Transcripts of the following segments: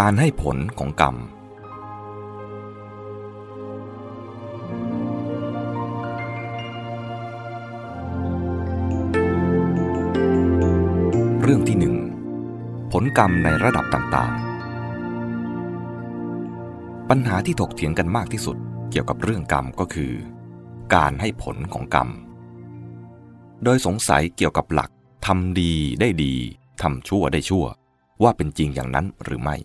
การให้ผลของกรรม เรื่องที่หนึ่งผลกรรมในระดับต่างๆ ปัญหาที่ถกเถียงกันมากที่สุดเกี่ยวกับเรื่องกรรมก็คือ การให้ผลของกรรม โดยสงสัยเกี่ยวกับหลักทำดีได้ดีทำชั่วได้ชั่วว่าเป็นจริงอย่างนั้นหรือไม่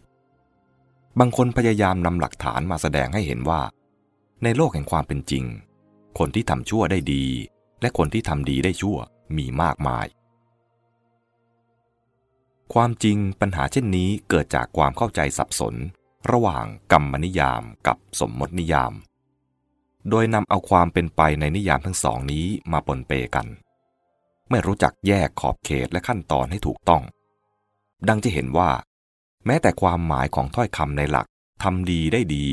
บางคนพยายามนำหลักฐานมาแสดงให้เห็นว่า ในโลกแห่งความเป็นจริง คนที่ทำชั่วได้ดี และคนที่ทำดีได้ชั่วมีมากมาย ความจริงปัญหาเช่นนี้เกิดจากความเข้าใจสับสน ระหว่างกรรมนิยามกับสมมตินิยาม โดยนำเอาความเป็นไปในนิยามทั้งสองนี้มาปนเปกัน ไม่รู้จักแยกขอบเขตและขั้นตอนให้ถูกต้อง ดังจะเห็นว่า แม้แต่ความหมายของถ้อยคำในหลักทำดีได้ดี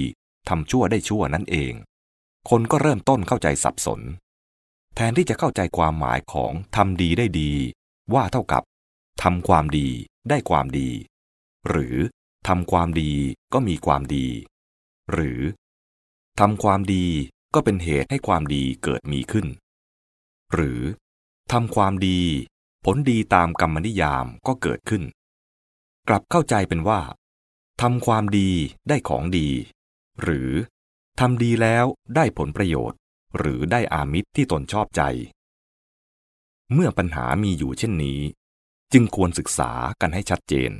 ทำชั่วได้ชั่วนั่นเอง คนก็เริ่มต้นเข้าใจสับสน แทนที่จะเข้าใจความหมายของทำดีได้ดี ว่าเท่ากับทำความดีได้ความดี หรือทำความดีก็มีความดี หรือทำความดีก็เป็นเหตุให้ความดีเกิดมีขึ้น หรือทำความดี ผลดีตามกรรมนิยามก็เกิดขึ้น กลับเข้าใจเป็นว่าทำความดีได้ของดี หรือทำดีแล้วได้ผลประโยชน์ หรือได้อามิตรที่ตนชอบใจ เมื่อปัญหามีอยู่เช่นนี้ จึงควรศึกษากันให้ชัดเจน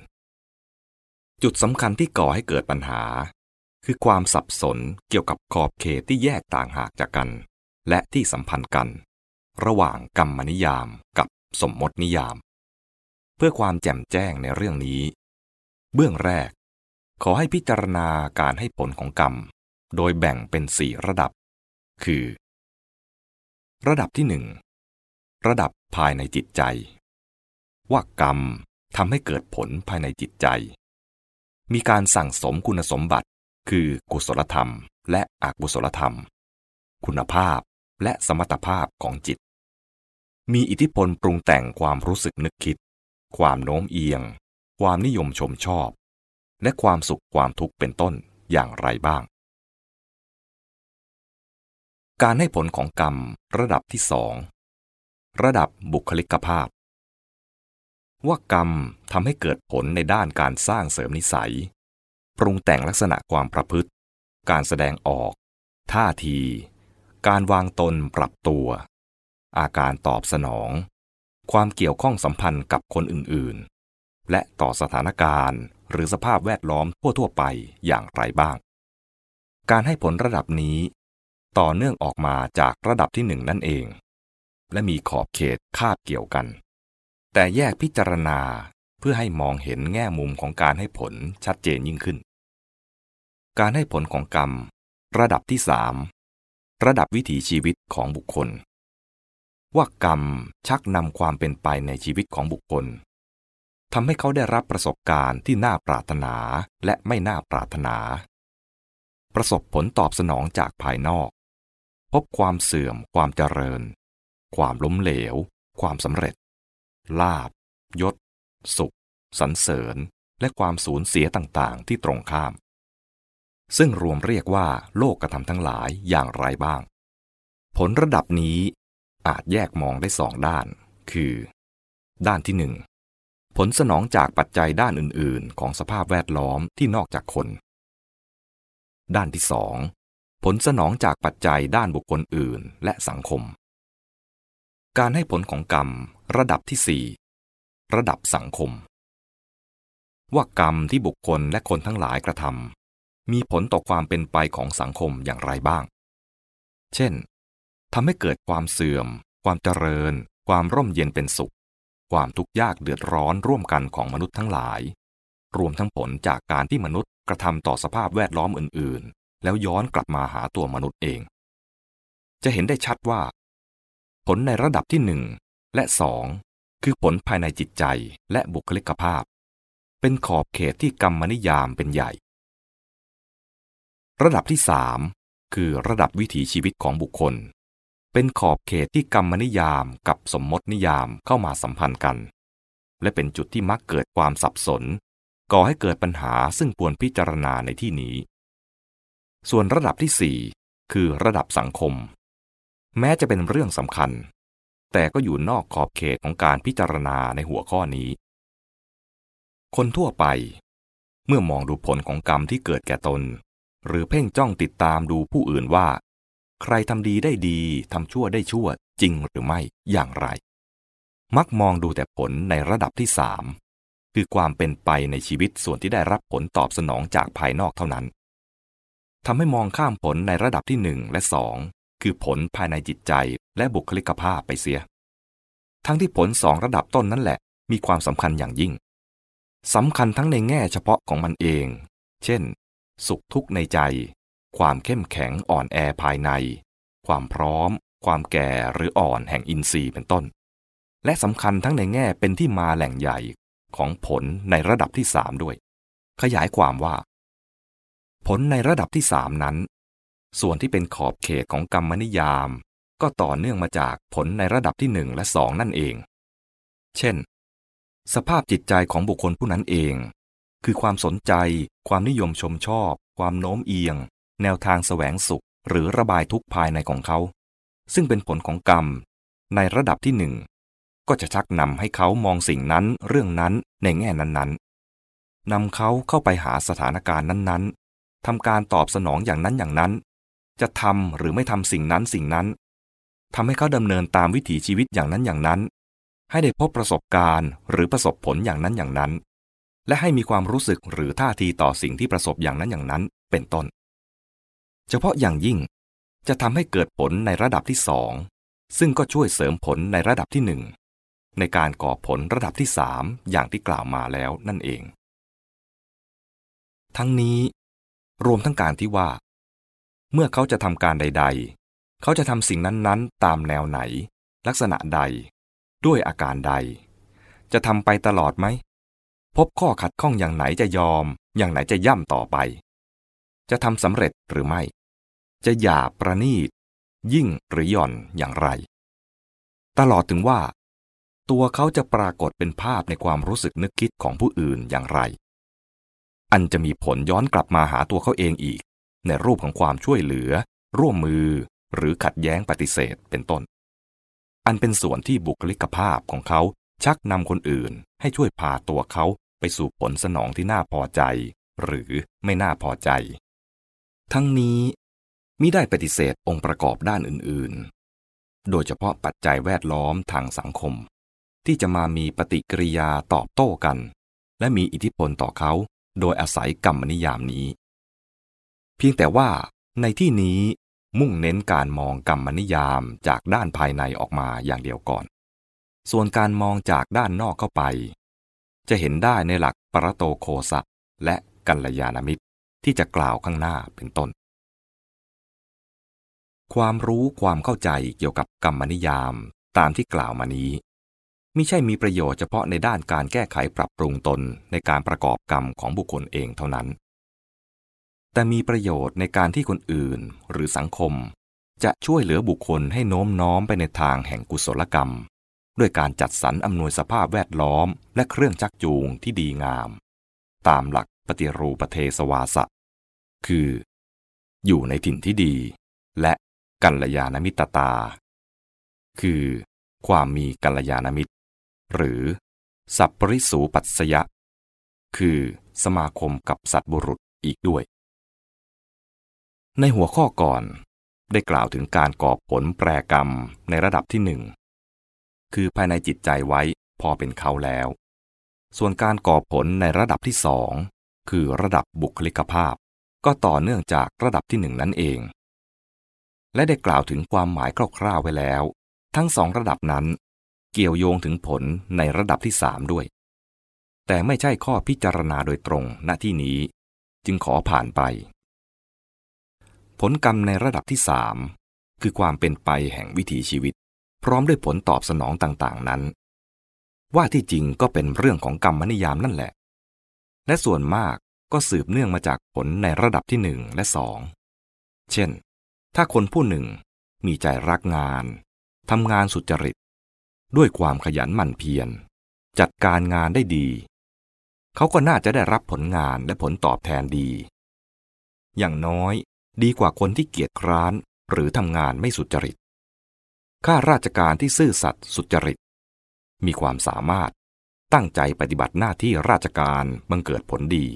จุดสำคัญที่ก่อให้เกิดปัญหา คือความสับสนเกี่ยวกับขอบเขตที่แยกต่างหากจากกัน และที่สัมพันธ์กัน ระหว่างกรรมนิยามกับสมมตินิยาม เพื่อความแจ่มแจ้งในเรื่องนี้ เบื้องแรก ขอให้พิจารณาการให้ผลของกรรม โดยแบ่งเป็นสี่ระดับ คือ ระดับที่หนึ่งระดับภายในจิตใจ ว่ากรรมทำให้เกิดผลภายในจิตใจ มีการสั่งสมคุณสมบัติ คือกุศลธรรม และอกุศลธรรม คุณภาพและสมรรถภาพของจิต มีอิทธิพลปรุงแต่งความรู้สึกนึกคิด ความโน้มเอียง ความนิยมชมชอบ และความสุขความทุกข์เป็นต้นอย่างไรบ้าง การให้ผลของกรรมระดับที่สองระดับบุคลิกภาพ ว่ากรรมทำให้เกิดผลในด้านการสร้างเสริมนิสัย ปรุงแต่งลักษณะความประพฤติ การแสดงออก ท่าที การวางตนปรับตัว อาการตอบสนอง ความเกี่ยวข้องสัมพันธ์กับคนอื่นๆ และต่อสถานการณ์หรือสภาพแวดล้อมทั่วๆไปอย่างไรบ้าง การให้ผลระดับนี้ ต่อเนื่องออกมาจากระดับที่หนึ่งนั่นเอง และมีขอบเขตคาบเกี่ยวกัน แต่แยกพิจารณาเพื่อให้มองเห็นแง่มุมของการให้ผลชัดเจนยิ่งขึ้น การให้ผลของกรรม ระดับที่สามระดับวิถีชีวิตของบุคคล ว่ากรรมชักนำความเป็นไปในชีวิตของบุคคลทำให้เขาได้รับประสบการณ์ที่น่าปรารถนาและไม่น่าปรารถนา ประสบผลตอบสนองจากภายนอก พบความเสื่อม ความเจริญ ความล้มเหลว ความสำเร็จ ลาบ ยศ สุข สรรเสริญ และความสูญเสียต่างๆ ที่ตรงข้าม ซึ่งรวมเรียกว่าโลกกระทำทั้งหลายอย่างไรบ้าง ผลระดับนี้ อาจแยกมองได้สองด้าน คือ ด้านที่หนึ่งผลสนองจากปัจจัยด้านอื่น ๆ ของสภาพแวดล้อมที่นอกจากคน ด้านที่สองผลสนองจากปัจจัยด้านบุคคลอื่น และสังคม การให้ผลของกรรมระดับที่สี่ระดับสังคม ว่ากรรมที่บุคคลและคนทั้งหลายกระทำมีผลต่อความเป็นไปของสังคมอย่างไรบ้าง เช่น ทำให้เกิดความเสื่อม ความเจริญ ความร่มเย็นเป็นสุข ความทุกข์ยากเดือดร้อนร่วมกันของมนุษย์ทั้งหลาย รวมทั้งผลจากการที่มนุษย์กระทำต่อสภาพแวดล้อมอื่น ๆ แล้วย้อนกลับมาหาตัวมนุษย์เอง จะเห็นได้ชัดว่า ผลในระดับที่หนึ่งและสองคือผลภายในจิตใจและบุคลิกภาพ เป็นขอบเขตที่กรรมนิยามเป็นใหญ่ ระดับที่สามคือระดับวิถีชีวิตของบุคคล เป็นขอบเขตที่กรรมนิยามกับสมมตินิยามเข้ามาสัมพันธ์กัน และเป็นจุดที่มักเกิดความสับสน ก่อให้เกิดปัญหาซึ่งควรพิจารณาในที่นี้ ส่วนระดับที่ 4 คือระดับสังคม แม้จะเป็นเรื่องสำคัญ แต่ก็อยู่นอกขอบเขตของการพิจารณาในหัวข้อนี้ คนทั่วไป เมื่อมองดูผลของกรรมที่เกิดแก่ตน หรือเพ่งจ้องติดตามดูผู้อื่นว่า ใครทำดีได้ดีทำชั่วได้ชั่วจริงหรือไม่อย่างไร มักมองดูแต่ผลในระดับที่สามคือความเป็นไปในชีวิตส่วนที่ได้รับผลตอบสนองจากภายนอกเท่านั้นทำให้มองข้ามผลในระดับที่หนึ่งและสองคือผลภายในจิตใจและบุคลิกภาพไปเสีย ทั้งที่ผลสองระดับต้นนั่นแหละ มีความสำคัญอย่างยิ่งสำคัญทั้งในแง่เฉพาะของมันเอง เช่น สุขทุกข์ในใจ ความเข้มแข็งอ่อนแอภายใน ความพร้อม ความแก่หรืออ่อนแห่งอินทรีย์เป็นต้น และสำคัญทั้งในแง่เป็นที่มาแหล่งใหญ่ของผลในระดับที่สามด้วย ขยายความว่า ผลในระดับที่สามนั้น ส่วนที่เป็นขอบเขตของกรรมนิยาม ก็ต่อเนื่องมาจากผลในระดับที่หนึ่งและสองนั่นเอง เช่น สภาพจิตใจของบุคคลผู้นั้นเอง คือความสนใจ ความนิยมชมชอบ ความโน้มเอียง แนวทางแสวงสุขหรือระบายทุกภายในของเขา ซึ่งเป็นผลของกรรม ในระดับที่หนึ่งก็จะชักนำให้เขามองสิ่งนั้นเรื่องนั้นในแง่นั้นๆนำเขาเข้าไปหาสถานการณ์นั้นๆทำการตอบสนองอย่างนั้นอย่างนั้น จะทำหรือไม่ทำสิ่งนั้นสิ่งนั้นทำให้เขาดำเนินตามวิถีชีวิตอย่างนั้นอย่างนั้น ให้ได้พบประสบการณ์หรือประสบผลอย่างนั้นอย่างนั้น และให้มีความรู้สึกหรือท่าทีต่อสิ่งที่ประสบอย่างนั้นอย่างนั้น เป็นต้น เฉพาะอย่างยิ่งจะทำให้เกิดผลในระดับที่สองซึ่งก็ช่วยเสริมผลในระดับที่หนึ่งในการก่อผลระดับที่สามอย่างที่กล่าวมาแล้วนั่นเอง ทั้งนี้รวมทั้งการที่ว่า เมื่อเขาจะทำการใด ๆ เขาจะทำสิ่งนั้นๆ ตามแนวไหน ลักษณะใด ด้วยอาการใด จะทำไปตลอดไหม พบข้อขัดข้องอย่างไหนจะยอม อย่างไหนจะย่ำต่อไป จะทำสำเร็จหรือไม่ จะหยาบประณีต ยิ่งหรือหย่อนอย่างไร ตลอดถึงว่า ตัวเขาจะปรากฏเป็นภาพในความรู้สึกนึกคิดของผู้อื่นอย่างไร อันจะมีผลย้อนกลับมาหาตัวเขาเองอีก ในรูปของความช่วยเหลือ ร่วมมือ หรือขัดแย้งปฏิเสธเป็นต้น อันเป็นส่วนที่บุคลิกภาพของเขาชักนำคนอื่นให้ช่วยพาตัวเขาไปสู่ผลสนองที่น่าพอใจ หรือไม่น่าพอใจ ทั้งนี้ มิได้ปฏิเสธองค์ประกอบด้านอื่นๆ โดยเฉพาะปัจจัยแวดล้อมทางสังคม ที่จะมามีปฏิกิริยาตอบโต้กัน และมีอิทธิพลต่อเขาโดยอาศัยกรรมนิยามนี้ เพียงแต่ว่าในที่นี้มุ่งเน้นการมองกรรมนิยามจากด้านภายในออกมาอย่างเดียวก่อน ส่วนการมองจากด้านนอกเข้าไป จะเห็นได้ในหลักปรโตโคสะและกัลยาณมิตรที่จะกล่าวข้างหน้าเป็นต้น ความรู้ความเข้าใจเกี่ยวกับกรรมนิยามตามที่กล่าวมานี้มิใช่มีประโยชน์เฉพาะในด้านการแก้ไขปรับปรุงตนในการประกอบกรรมของบุคคลเองเท่านั้น แต่มีประโยชน์ในการที่คนอื่นหรือสังคม จะช่วยเหลือบุคคลให้โน้มน้อมไปในทางแห่งกุศลกรรม ด้วยการจัดสรรอำนวยสภาพแวดล้อม และเครื่องจักจูงที่ดีงาม ตามหลักปฏิรูปเทสวาสะ คือ อยู่ในถิ่นที่ดี และ กัลยาณมิตรตา คือความมีกัลยาณมิตร หรือ สัพปริสูปัสยะ คือสมาคมกับสัตบุรุษอีกด้วย ในหัวข้อก่อนได้กล่าวถึงการก่อผลแปรกรรมในระดับที่หนึ่ง คือภายในจิตใจไว้พอเป็นเขาแล้ว ส่วนการก่อผลในระดับที่สองคือระดับบุคลิกภาพ ก็ต่อเนื่องจากระดับที่หนึ่งนั่นเอง และได้กล่าวถึงความหมายคร่าวๆไว้แล้ว ทั้งสองระดับนั้น เกี่ยวโยงถึงผลในระดับที่สามด้วย แต่ไม่ใช่ข้อพิจารณาโดยตรงณที่นี้ จึงขอผ่านไป ผลกรรมในระดับที่สามคือความเป็นไปแห่งวิถีชีวิต พร้อมด้วยผลตอบสนองต่างๆนั้น ว่าที่จริงก็เป็นเรื่องของกรรมนิยามนั่นแหละ และส่วนมากก็สืบเนื่องมาจากผลในระดับที่หนึ่งและสอง เช่น ถ้าคนผู้หนึ่งมีใจรักงานทำงานสุจริต ด้วยความขยันหมั่นเพียร จัดการงานได้ดี เขาก็น่าจะได้รับผลงานและผลตอบแทนดี อย่างน้อยดีกว่าคนที่เกียจคร้านหรือทำงานไม่สุจริต ข้าราชการที่ซื่อสัตย์สุจริต มีความสามารถตั้งใจปฏิบัติหน้าที่ราชการบังเกิดผลดี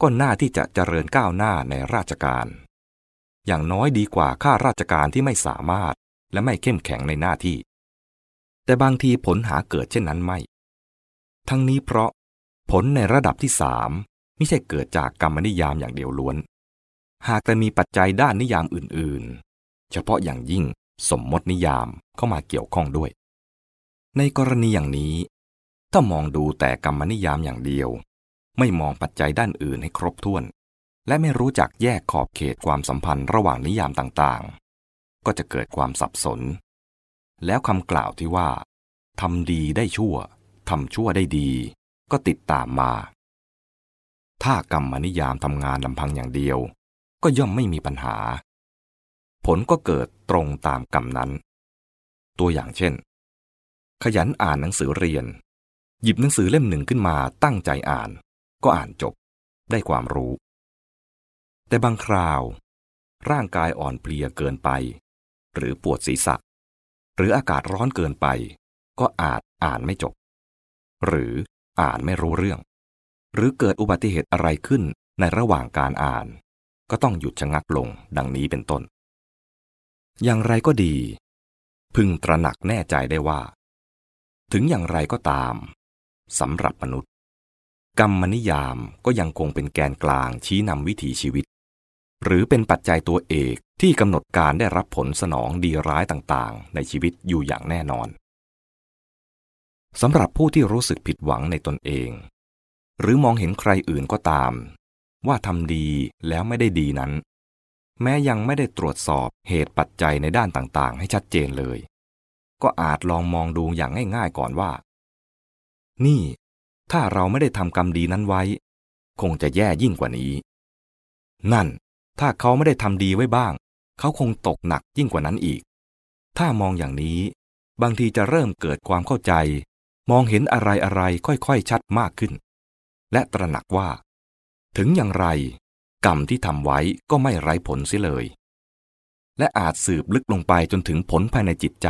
ก็น่าที่จะเจริญก้าวหน้าในราชการ อย่างน้อยดีกว่าข้าราชการที่ไม่สามารถ และไม่เข้มแข็งในหน้าที่ แต่บางทีผลหาเกิดเช่นนั้นไม่ ทั้งนี้เพราะผลในระดับที่สามไม่ใช่เกิดจากกรรมนิยามอย่างเดียวล้วน หากแต่มีปัจจัยด้านนิยามอื่นๆ เฉพาะอย่างยิ่งสมมตินิยามเข้ามาเกี่ยวข้องด้วย ในกรณีอย่างนี้ ถ้ามองดูแต่กรรมนิยามอย่างเดียว ไม่มองปัจจัยด้านอื่นให้ครบถ้วน และไม่รู้จักแยกขอบเขตความสัมพันธ์ระหว่างนิยามต่างๆ ก็จะเกิดความสับสน แล้วคำกล่าวที่ว่าทำดีได้ชั่วทำชั่วได้ดี ก็ติดตามมา ถ้ากรรมนิยามทำงานลำพังอย่างเดียว ก็ย่อมไม่มีปัญหา ผลก็เกิดตรงตามกรรมนั้น ตัวอย่างเช่น ขยันอ่านหนังสือเรียน หยิบหนังสือเล่มหนึ่งขึ้นมาตั้งใจอ่าน ก็อ่านจบ ได้ความรู้ แต่บางคราว ร่างกายอ่อนเพลียเกินไป หรือปวดศีรษะ หรืออากาศร้อนเกินไป ก็อาจอ่านไม่จบ หรืออ่านไม่รู้เรื่อง หรือเกิดอุบัติเหตุอะไรขึ้นในระหว่างการอ่าน ก็ต้องหยุดชะงักลงดังนี้เป็นต้น อย่างไรก็ดี พึงตระหนักแน่ใจได้ว่า ถึงอย่างไรก็ตามสำหรับมนุษย์ กรรมนิยามก็ยังคงเป็นแกนกลางชี้นำวิถีชีวิต หรือเป็นปัจจัยตัวเอกที่กำหนดการได้รับผลสนองดีร้ายต่างๆ ในชีวิตอยู่อย่างแน่นอนสำหรับผู้ที่รู้สึกผิดหวังในตนเอง หรือมองเห็นใครอื่นก็ตาม ว่าทำดีแล้วไม่ได้ดีนั้น แม้ยังไม่ได้ตรวจสอบเหตุปัจจัยในด้านต่างๆ ให้ชัดเจนเลย ก็อาจลองมองดูอย่างง่ายๆก่อนว่า นี่ ถ้าเราไม่ได้ทำกรรมดีนั้นไว้ คงจะแย่ยิ่งกว่านี้ นั่น ถ้าเขาไม่ได้ทำดีไว้บ้าง เขาคงตกหนักยิ่งกว่านั้นอีก ถ้ามองอย่างนี้ บางทีจะเริ่มเกิดความเข้าใจ มองเห็นอะไรอะไรค่อยๆ ชัดมากขึ้น และตระหนักว่า ถึงอย่างไร กรรมที่ทำไว้ก็ไม่ไร้ผลเสียเลย และอาจสืบลึกลงไปจนถึงผลภายในจิตใจ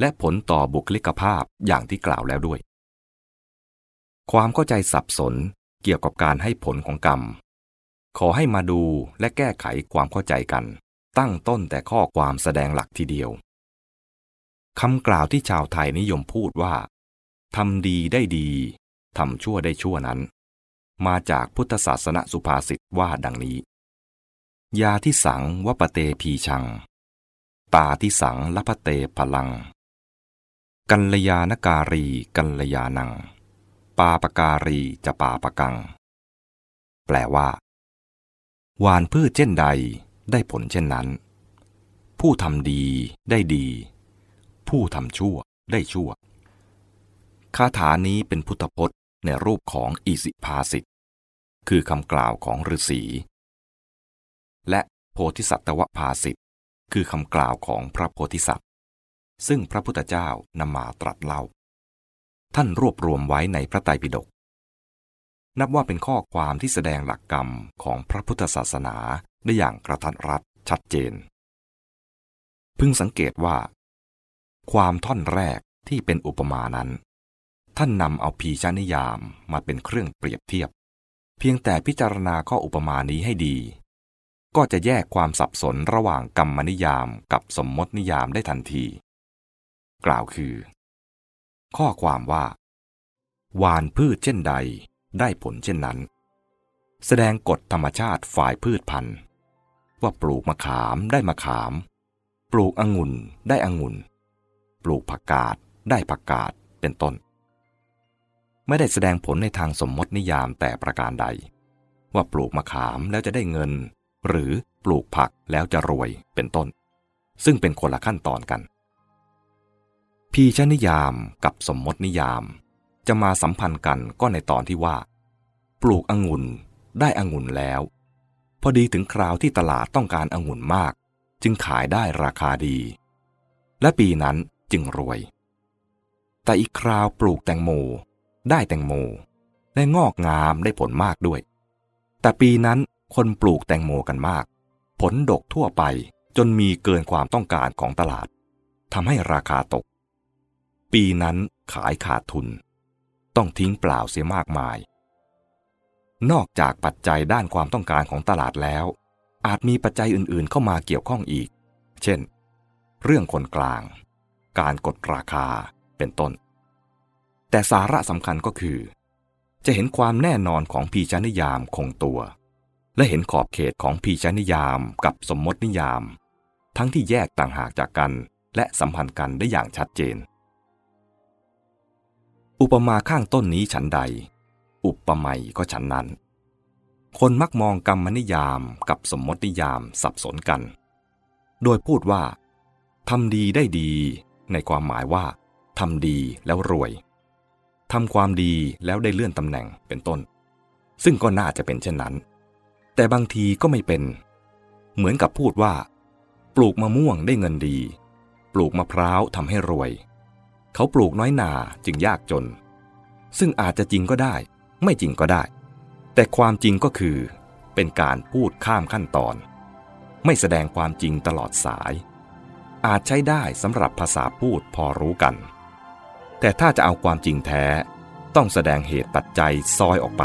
และผลต่อบุคลิกภาพอย่างที่กล่าวแล้วด้วย ความเข้าใจสับสนเกี่ยวกับการให้ผลของกรรม ขอให้มาดูและแก้ไขความเข้าใจกัน ตั้งต้นแต่ข้อความแสดงหลักทีเดียวคำกล่าวที่ชาวไทยนิยมพูดว่าทำดีได้ดีทำชั่วได้ชั่วนั้น มาจากพุทธศาสนสุภาษิตว่าดังนี้ ยาที่สังวปเตพีชัง ตาที่สังลพเตพลัง กัลยาณการีกัลยาณัง ปาปการีจะปาปกัง แปลว่า หวานพืชเช่นใดได้ผลเช่นนั้น ผู้ทำดีได้ดี ผู้ทำชั่วได้ชั่ว คาถานี้เป็นพุทธพจน์ในรูปของอิสิภาสิตคือคำกล่าวของฤาษี และโพธิสัตวภาสิตคือคำกล่าวของพระโพธิสัตว์ ซึ่งพระพุทธเจ้านำมาตรัสเล่า ท่านรวบรวมไว้ในพระไตรปิฎก นับว่าเป็นข้อความที่แสดงหลักกรรมของพระพุทธศาสนาได้อย่างกระทัดรัดชัดเจน พึงสังเกตว่า ความท่อนแรกที่เป็นอุปมานั้น ท่านนำเอาพีชนิยามมาเป็นเครื่องเปรียบเทียบ เพียงแต่พิจารณาข้ออุปมานี้ให้ดี ก็จะแยกความสับสนระหว่างกรรมนิยามกับสมมตินิยามได้ทันที กล่าวคือ ข้อความว่า วานพืชเช่นใด ได้ผลเช่นนั้น แสดงกฎธรรมชาติฝ่ายพืชพันธุ์ ว่าปลูกมะขามได้มะขาม ปลูกองุ่นได้องุ่น ปลูกผักกาดได้ผักกาดเป็นต้น ไม่ได้แสดงผลในทางสมมตินิยามแต่ประการใด ว่าปลูกมะขามแล้วจะได้เงิน หรือปลูกผักแล้วจะรวยเป็นต้น ซึ่งเป็นคนละขั้นตอนกันพีชนิยามกับสมมตินิยาม จะมาสัมพันธ์กันก็ในตอนที่ว่า ปลูกองุ่นได้องุ่นแล้ว พอดีถึงคราวที่ตลาดต้องการองุ่นมาก จึงขายได้ราคาดี และปีนั้นจึงรวย แต่อีกคราวปลูกแตงโมได้แตงโมและงอกงามได้ผลมากด้วย แต่ปีนั้นคนปลูกแตงโมกันมาก ผลดกทั่วไปจนมีเกินความต้องการของตลาดทำให้ราคาตก ปีนั้นขายขาดทุน ต้องทิ้งเปล่าเสียมากมาย นอกจากปัจจัยด้านความต้องการของตลาดแล้ว อาจมีปัจจัยอื่นๆ เข้ามาเกี่ยวข้องอีก เช่น เรื่องคนกลาง การกดราคาเป็นต้น แต่สาระสำคัญก็คือ จะเห็นความแน่นอนของพีชนิยามคงตัว และเห็นขอบเขตของพีชนิยามกับสมมตินิยาม ทั้งที่แยกต่างหากจากกันและสัมพันธ์กันได้อย่างชัดเจน อุปมาข้างต้นนี้ฉันใด อุปไมยก็ฉันนั้น คนมักมองกรรมนิยามกับสมมตินิยามสับสนกัน โดยพูดว่าทำดีได้ดีในความหมายว่าทำดีแล้วรวยทำความดีแล้วได้เลื่อนตำแหน่งเป็นต้น ซึ่งก็น่าจะเป็นเช่นนั้น แต่บางทีก็ไม่เป็น เหมือนกับพูดว่า ปลูกมะม่วงได้เงินดี ปลูกมะพร้าวทำให้รวย เขาปลูกน้อยนาจึงยากจน ซึ่งอาจจะจริงก็ได้ ไม่จริงก็ได้ แต่ความจริงก็คือ เป็นการพูดข้ามขั้นตอน ไม่แสดงความจริงตลอดสาย อาจใช้ได้สำหรับภาษาพูดพอรู้กัน แต่ถ้าจะเอาความจริงแท้ ต้องแสดงเหตุปัจจัยซอยออกไป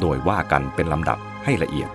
โดยว่ากันเป็นลำดับให้ละเอียด